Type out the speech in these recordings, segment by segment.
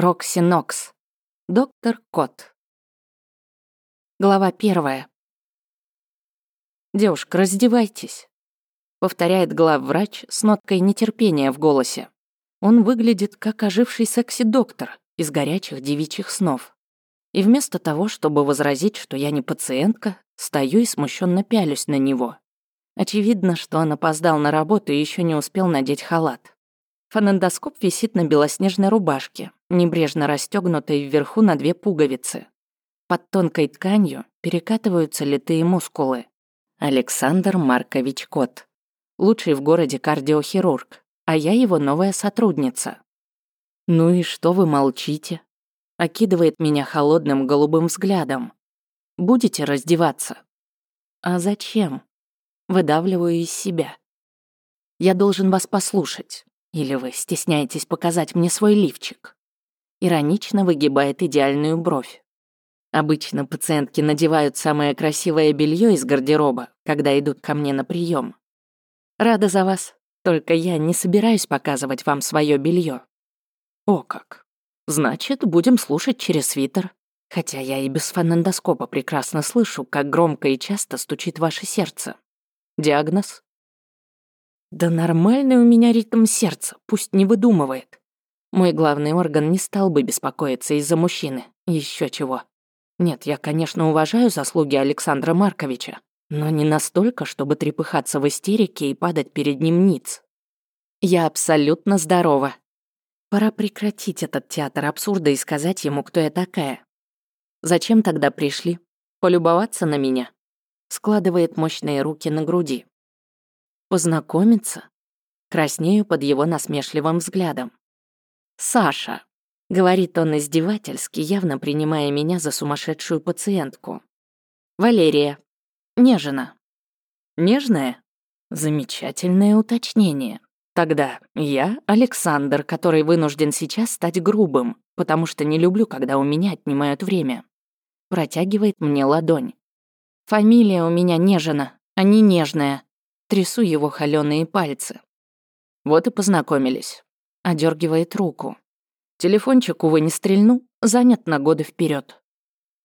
Рокси Нокс. Доктор Кот. Глава первая. «Девушка, раздевайтесь», — повторяет главврач с ноткой нетерпения в голосе. Он выглядит как оживший секси-доктор из горячих девичьих снов. И вместо того, чтобы возразить, что я не пациентка, стою и смущенно пялюсь на него. Очевидно, что он опоздал на работу и еще не успел надеть халат. Фонендоскоп висит на белоснежной рубашке, небрежно расстегнутой вверху на две пуговицы. Под тонкой тканью перекатываются литые мускулы. Александр Маркович Кот. Лучший в городе кардиохирург, а я его новая сотрудница. «Ну и что вы молчите?» Окидывает меня холодным голубым взглядом. «Будете раздеваться?» «А зачем?» Выдавливаю из себя. «Я должен вас послушать. Или вы стесняетесь показать мне свой лифчик?» Иронично выгибает идеальную бровь. Обычно пациентки надевают самое красивое белье из гардероба, когда идут ко мне на прием. Рада за вас, только я не собираюсь показывать вам свое белье. О как. Значит, будем слушать через свитер. Хотя я и без фонендоскопа прекрасно слышу, как громко и часто стучит ваше сердце. Диагноз? Да нормальный у меня ритм сердца, пусть не выдумывает. Мой главный орган не стал бы беспокоиться из-за мужчины. Еще чего. Нет, я, конечно, уважаю заслуги Александра Марковича, но не настолько, чтобы трепыхаться в истерике и падать перед ним ниц. Я абсолютно здорова. Пора прекратить этот театр абсурда и сказать ему, кто я такая. Зачем тогда пришли? Полюбоваться на меня? Складывает мощные руки на груди. Познакомиться? Краснею под его насмешливым взглядом. «Саша», — говорит он издевательски, явно принимая меня за сумасшедшую пациентку. «Валерия. Нежина». «Нежная?» Замечательное уточнение. Тогда я Александр, который вынужден сейчас стать грубым, потому что не люблю, когда у меня отнимают время. Протягивает мне ладонь. Фамилия у меня Нежина, а не Нежная. Трясу его холёные пальцы. Вот и познакомились одергивает руку. Телефончик, увы, не стрельну, занят на годы вперед.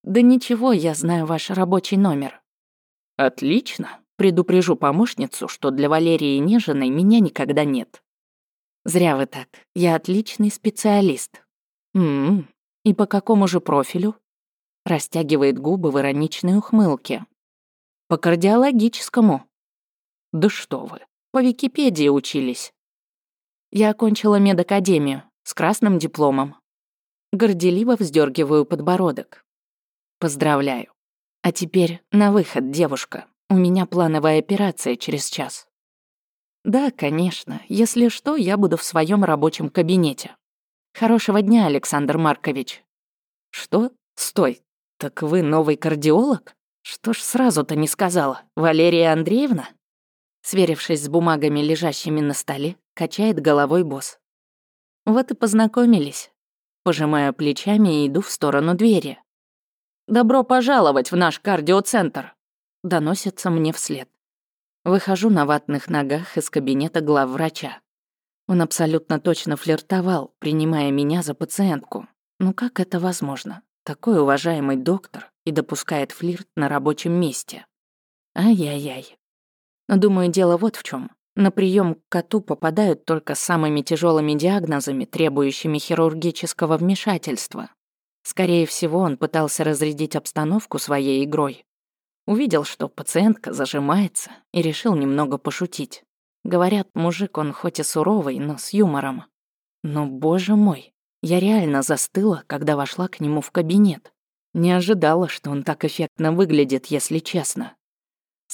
Да ничего, я знаю ваш рабочий номер. Отлично. Предупрежу помощницу, что для Валерии Нежиной меня никогда нет. Зря вы так. Я отличный специалист. Ммм, и по какому же профилю? Растягивает губы в ироничной ухмылке. По кардиологическому. Да что вы, по Википедии учились. Я окончила медакадемию с красным дипломом. Горделиво вздергиваю подбородок. Поздравляю. А теперь на выход, девушка. У меня плановая операция через час. Да, конечно. Если что, я буду в своем рабочем кабинете. Хорошего дня, Александр Маркович. Что? Стой. Так вы новый кардиолог? Что ж сразу-то не сказала? Валерия Андреевна? Сверившись с бумагами, лежащими на столе, качает головой босс. Вот и познакомились. Пожимаю плечами и иду в сторону двери. «Добро пожаловать в наш кардиоцентр!» Доносится мне вслед. Выхожу на ватных ногах из кабинета главврача. Он абсолютно точно флиртовал, принимая меня за пациентку. Ну как это возможно? Такой уважаемый доктор и допускает флирт на рабочем месте. Ай-яй-яй. Но думаю, дело вот в чем. На прием к коту попадают только с самыми тяжелыми диагнозами, требующими хирургического вмешательства. Скорее всего, он пытался разрядить обстановку своей игрой. Увидел, что пациентка зажимается, и решил немного пошутить. Говорят, мужик он хоть и суровый, но с юмором. Но, боже мой, я реально застыла, когда вошла к нему в кабинет. Не ожидала, что он так эффектно выглядит, если честно.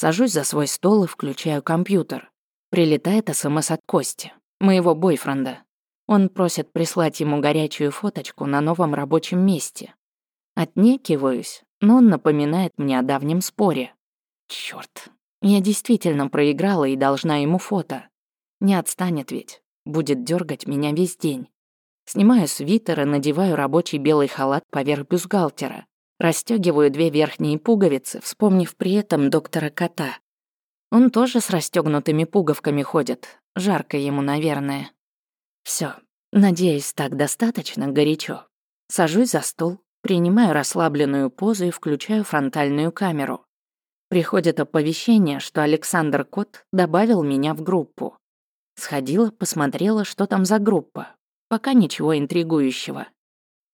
Сажусь за свой стол и включаю компьютер. Прилетает СМС от Кости, моего бойфренда. Он просит прислать ему горячую фоточку на новом рабочем месте. Отнекиваюсь, но он напоминает мне о давнем споре. Чёрт, я действительно проиграла и должна ему фото. Не отстанет ведь, будет дергать меня весь день. Снимаю свитер и надеваю рабочий белый халат поверх бюстгальтера. Растёгиваю две верхние пуговицы, вспомнив при этом доктора Кота. Он тоже с расстегнутыми пуговками ходит. Жарко ему, наверное. Все. Надеюсь, так достаточно горячо. Сажусь за стол, принимаю расслабленную позу и включаю фронтальную камеру. Приходит оповещение, что Александр Кот добавил меня в группу. Сходила, посмотрела, что там за группа. Пока ничего интригующего.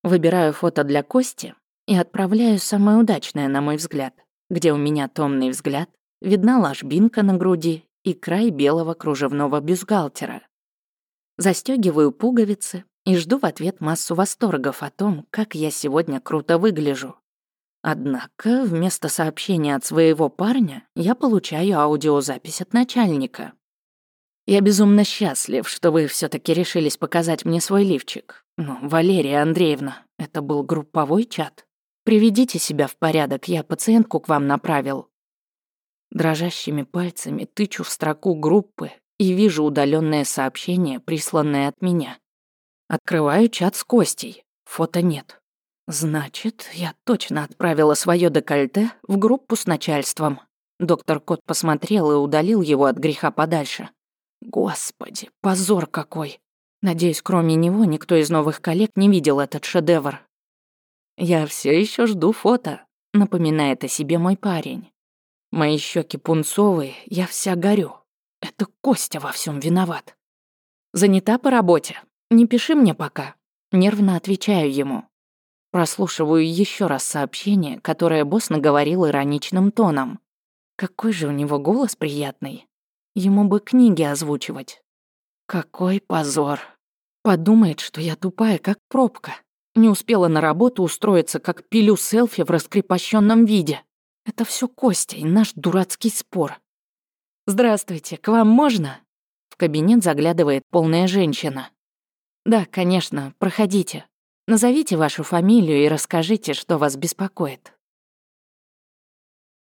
Выбираю фото для Кости и отправляю самое удачное, на мой взгляд, где у меня томный взгляд, видна ложбинка на груди и край белого кружевного бюстгальтера. Застегиваю пуговицы и жду в ответ массу восторгов о том, как я сегодня круто выгляжу. Однако вместо сообщения от своего парня я получаю аудиозапись от начальника. «Я безумно счастлив, что вы все таки решились показать мне свой лифчик. Ну, Валерия Андреевна, это был групповой чат. Приведите себя в порядок, я пациентку к вам направил». Дрожащими пальцами тычу в строку группы и вижу удаленное сообщение, присланное от меня. Открываю чат с Костей. Фото нет. Значит, я точно отправила свое декольте в группу с начальством. Доктор Кот посмотрел и удалил его от греха подальше. Господи, позор какой. Надеюсь, кроме него никто из новых коллег не видел этот шедевр. Я все еще жду фото, напоминает о себе мой парень. Мои щеки пунцовые, я вся горю. Это Костя во всем виноват. Занята по работе. Не пиши мне пока. Нервно отвечаю ему. Прослушиваю еще раз сообщение, которое босс наговорил ироничным тоном. Какой же у него голос приятный. Ему бы книги озвучивать. Какой позор. Подумает, что я тупая, как пробка. Не успела на работу устроиться, как пилю селфи в раскрепощенном виде. Это все Костя и наш дурацкий спор. «Здравствуйте, к вам можно?» В кабинет заглядывает полная женщина. «Да, конечно, проходите», Назовите вашу фамилию и расскажите, что вас беспокоит.